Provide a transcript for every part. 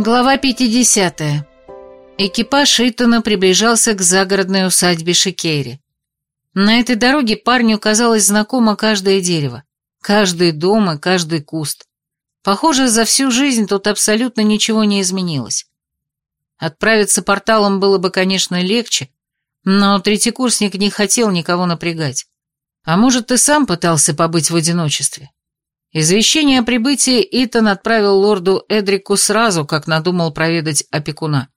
Глава 50. Экипаж Итана приближался к загородной усадьбе Шикейри. На этой дороге парню казалось знакомо каждое дерево, каждый дом и каждый куст. Похоже, за всю жизнь тут абсолютно ничего не изменилось. Отправиться порталом было бы, конечно, легче, но третьекурсник не хотел никого напрягать. А может, и сам пытался побыть в одиночестве. Извещение о прибытии Итан отправил лорду Эдрику сразу, как надумал проведать опекуна.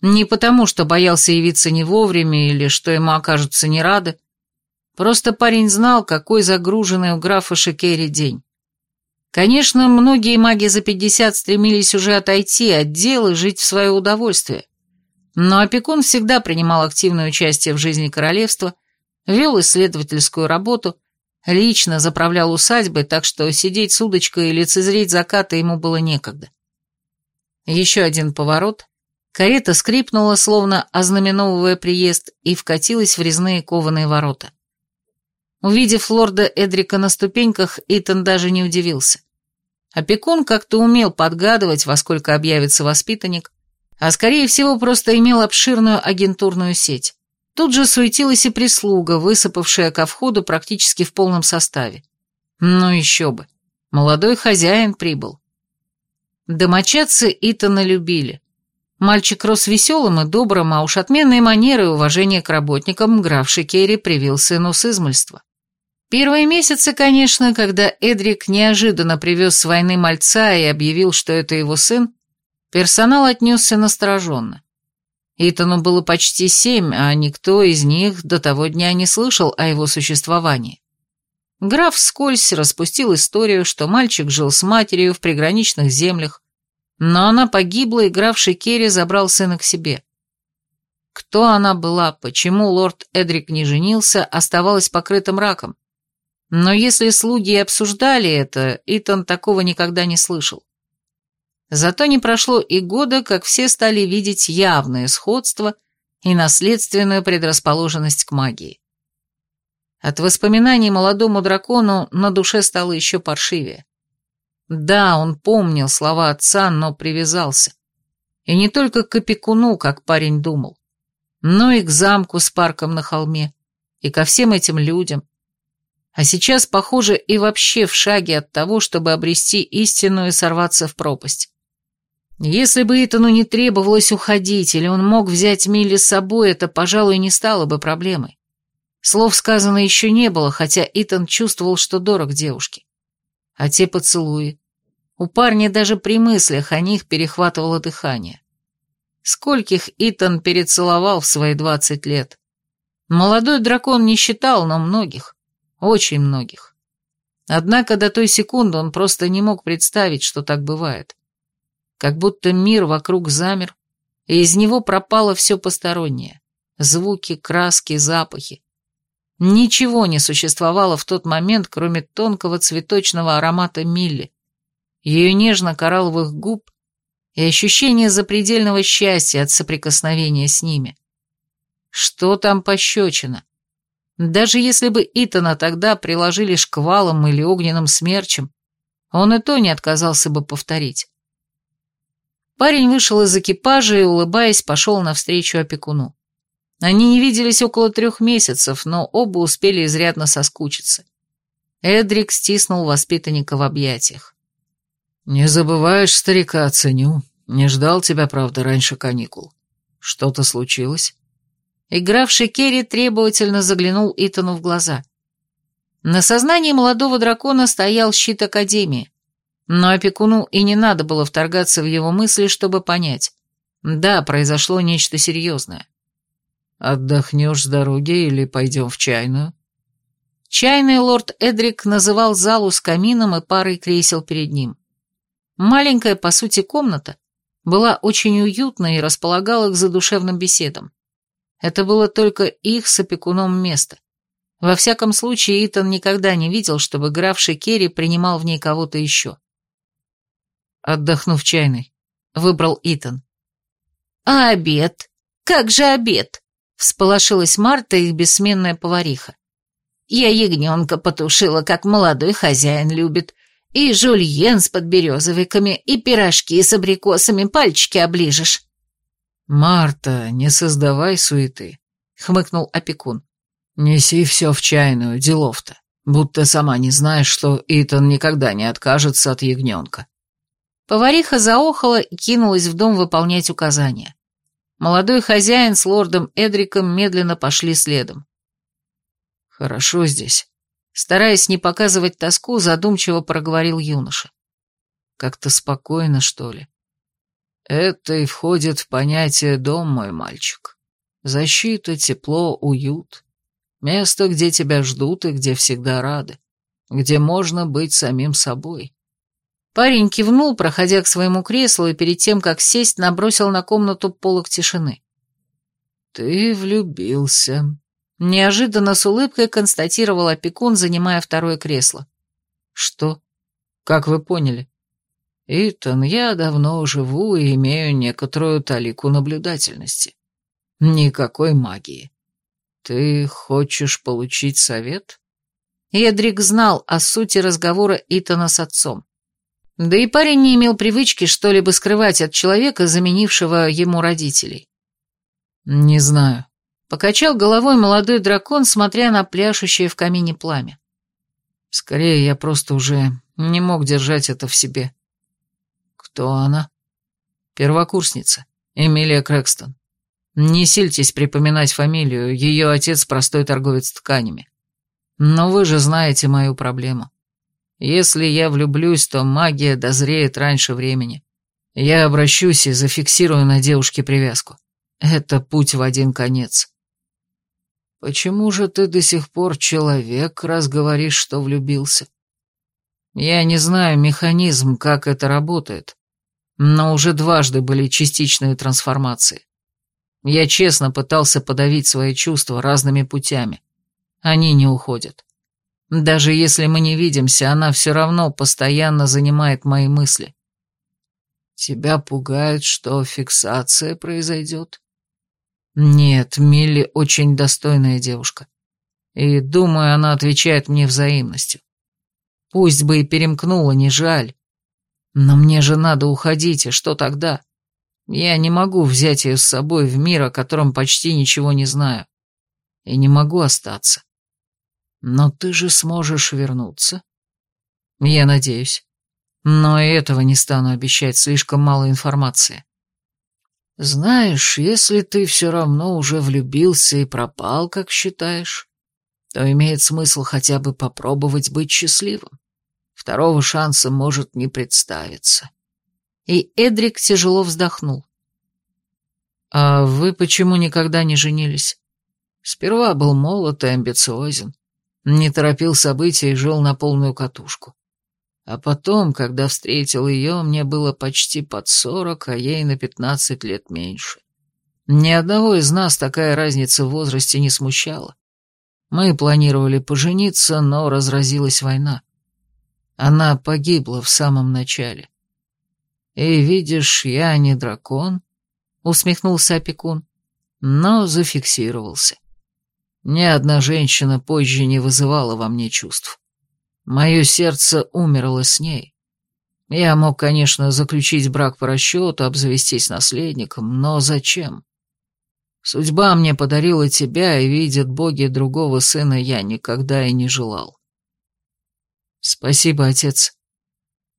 Не потому, что боялся явиться не вовремя или что ему окажутся не рады. Просто парень знал, какой загруженный у графа Шикери день. Конечно, многие маги за пятьдесят стремились уже отойти от дел и жить в свое удовольствие. Но опекун всегда принимал активное участие в жизни королевства, вел исследовательскую работу, лично заправлял усадьбой, так что сидеть с удочкой и лицезреть закаты ему было некогда. Еще один поворот, карета скрипнула, словно ознаменовывая приезд, и вкатилась в резные кованые ворота. Увидев лорда Эдрика на ступеньках, Итан даже не удивился. Опекун как-то умел подгадывать, во сколько объявится воспитанник, а скорее всего просто имел обширную агентурную сеть. Тут же суетилась и прислуга, высыпавшая ко входу практически в полном составе. Ну еще бы, молодой хозяин прибыл. Домочадцы Итана любили. Мальчик рос веселым и добрым, а уж отменные манеры и уважение к работникам граф Шикери привил сыну с измольства. Первые месяцы, конечно, когда Эдрик неожиданно привез с войны мальца и объявил, что это его сын, персонал отнесся настороженно. Итану было почти семь, а никто из них до того дня не слышал о его существовании. Граф вскользь распустил историю, что мальчик жил с матерью в приграничных землях, но она погибла, и граф Шикери забрал сына к себе. Кто она была, почему лорд Эдрик не женился, оставалось покрытым раком. Но если слуги обсуждали это, Итан такого никогда не слышал. Зато не прошло и года, как все стали видеть явное сходство и наследственную предрасположенность к магии. От воспоминаний молодому дракону на душе стало еще паршивее. Да, он помнил слова отца, но привязался. И не только к опекуну, как парень думал, но и к замку с парком на холме, и ко всем этим людям, а сейчас, похоже, и вообще в шаге от того, чтобы обрести истину и сорваться в пропасть. Если бы Итану не требовалось уходить, или он мог взять Милли с собой, это, пожалуй, не стало бы проблемой. Слов сказано еще не было, хотя Итан чувствовал, что дорог девушке. А те поцелуи. У парня даже при мыслях о них перехватывало дыхание. Скольких Итан перецеловал в свои двадцать лет. Молодой дракон не считал, но многих. Очень многих. Однако до той секунды он просто не мог представить, что так бывает. Как будто мир вокруг замер, и из него пропало все постороннее. Звуки, краски, запахи. Ничего не существовало в тот момент, кроме тонкого цветочного аромата Милли, ее нежно-коралловых губ и ощущение запредельного счастья от соприкосновения с ними. Что там пощечина? Даже если бы Итана тогда приложили шквалом или огненным смерчем, он и то не отказался бы повторить. Парень вышел из экипажа и, улыбаясь, пошел навстречу опекуну. Они не виделись около трех месяцев, но оба успели изрядно соскучиться. Эдрик стиснул воспитанника в объятиях. «Не забываешь, старика, ценю. Не ждал тебя, правда, раньше каникул. Что-то случилось?» Игравший Керри требовательно заглянул Итану в глаза. На сознании молодого дракона стоял щит Академии, но опекуну и не надо было вторгаться в его мысли, чтобы понять. Да, произошло нечто серьезное. «Отдохнешь с дороги или пойдем в чайную?» Чайный лорд Эдрик называл залу с камином и парой кресел перед ним. Маленькая, по сути, комната была очень уютной и располагала к задушевным беседам. Это было только их с опекуном место. Во всяком случае, Итан никогда не видел, чтобы графший Керри принимал в ней кого-то еще. «Отдохну в чайной», — выбрал Итан. «А обед? Как же обед?» — всполошилась Марта, их бессменная повариха. «Я ягненка потушила, как молодой хозяин любит, И жульен с подберезовиками, и пирожки с абрикосами, пальчики оближешь». «Марта, не создавай суеты», — хмыкнул опекун. «Неси все в чайную, делов-то, будто сама не знаешь, что Итан никогда не откажется от ягненка». Повариха заохала и кинулась в дом выполнять указания. Молодой хозяин с лордом Эдриком медленно пошли следом. «Хорошо здесь», — стараясь не показывать тоску, задумчиво проговорил юноша. «Как-то спокойно, что ли?» «Это и входит в понятие «дом, мой мальчик». Защита, тепло, уют. Место, где тебя ждут и где всегда рады. Где можно быть самим собой. Парень кивнул, проходя к своему креслу, и перед тем, как сесть, набросил на комнату полок тишины. «Ты влюбился», — неожиданно с улыбкой констатировал опекун, занимая второе кресло. «Что? Как вы поняли?» «Итан, я давно живу и имею некоторую талику наблюдательности. Никакой магии. Ты хочешь получить совет?» Эдрик знал о сути разговора Итана с отцом. Да и парень не имел привычки что-либо скрывать от человека, заменившего ему родителей. «Не знаю», — покачал головой молодой дракон, смотря на пляшущее в камине пламя. «Скорее, я просто уже не мог держать это в себе». «Кто она?» «Первокурсница, Эмилия Крэкстон. Не сильтесь припоминать фамилию, ее отец простой торговец тканями. Но вы же знаете мою проблему. Если я влюблюсь, то магия дозреет раньше времени. Я обращусь и зафиксирую на девушке привязку. Это путь в один конец. Почему же ты до сих пор человек, раз говоришь, что влюбился? Я не знаю механизм, как это работает, но уже дважды были частичные трансформации. Я честно пытался подавить свои чувства разными путями. Они не уходят. Даже если мы не видимся, она все равно постоянно занимает мои мысли. Тебя пугает, что фиксация произойдет? Нет, Милли очень достойная девушка. И, думаю, она отвечает мне взаимностью. Пусть бы и перемкнула, не жаль. Но мне же надо уходить, и что тогда? Я не могу взять ее с собой в мир, о котором почти ничего не знаю. И не могу остаться. Но ты же сможешь вернуться. Я надеюсь. Но и этого не стану обещать, слишком мало информации. Знаешь, если ты все равно уже влюбился и пропал, как считаешь, то имеет смысл хотя бы попробовать быть счастливым. Второго шанса может не представиться. И Эдрик тяжело вздохнул. «А вы почему никогда не женились?» Сперва был молод и амбициозен не торопил события и жил на полную катушку. А потом, когда встретил ее, мне было почти под сорок, а ей на пятнадцать лет меньше. Ни одного из нас такая разница в возрасте не смущала. Мы планировали пожениться, но разразилась война. Она погибла в самом начале. И видишь, я не дракон, усмехнулся опекун, но зафиксировался. Ни одна женщина позже не вызывала во мне чувств. Мое сердце умерло с ней. Я мог, конечно, заключить брак по расчету, обзавестись наследником, но зачем? Судьба мне подарила тебя, и, видят боги, другого сына я никогда и не желал. Спасибо, отец.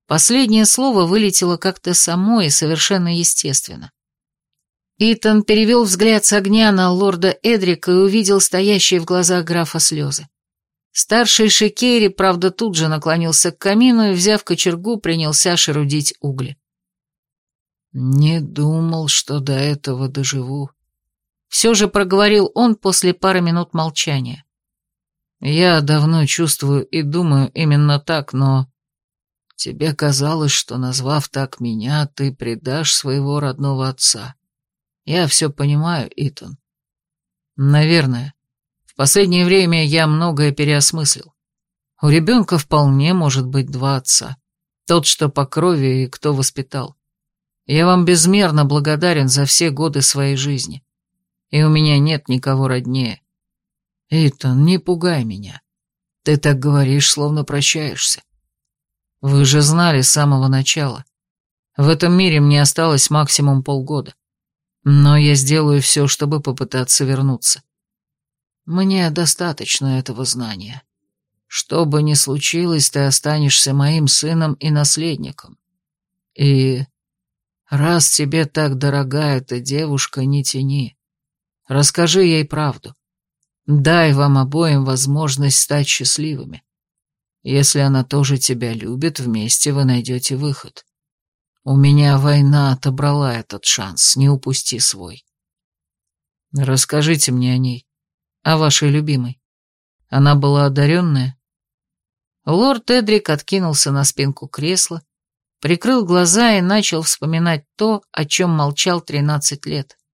Последнее слово вылетело как-то само и совершенно естественно. Итан перевел взгляд с огня на лорда Эдрика и увидел стоящие в глазах графа слезы. Старший Шикери, правда, тут же наклонился к камину и, взяв кочергу, принялся шерудить угли. «Не думал, что до этого доживу», — все же проговорил он после пары минут молчания. «Я давно чувствую и думаю именно так, но тебе казалось, что, назвав так меня, ты предашь своего родного отца. Я все понимаю, Итан. Наверное. В последнее время я многое переосмыслил. У ребенка вполне может быть два отца. Тот, что по крови, и кто воспитал. Я вам безмерно благодарен за все годы своей жизни. И у меня нет никого роднее. Итан, не пугай меня. Ты так говоришь, словно прощаешься. Вы же знали с самого начала. В этом мире мне осталось максимум полгода. Но я сделаю все, чтобы попытаться вернуться. Мне достаточно этого знания. Что бы ни случилось, ты останешься моим сыном и наследником. И раз тебе так дорога эта девушка, не тяни. Расскажи ей правду. Дай вам обоим возможность стать счастливыми. Если она тоже тебя любит, вместе вы найдете выход. У меня война отобрала этот шанс, не упусти свой. Расскажите мне о ней, о вашей любимой. Она была одаренная? Лорд Эдрик откинулся на спинку кресла, прикрыл глаза и начал вспоминать то, о чем молчал тринадцать лет.